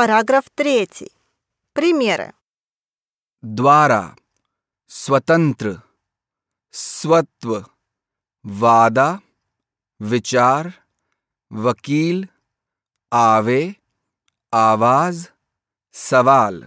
Параграф 3. Примеры. Двара, Сватантр, Сватв, Вада, Вичар, Вакил, Аве, Аваз, Савал.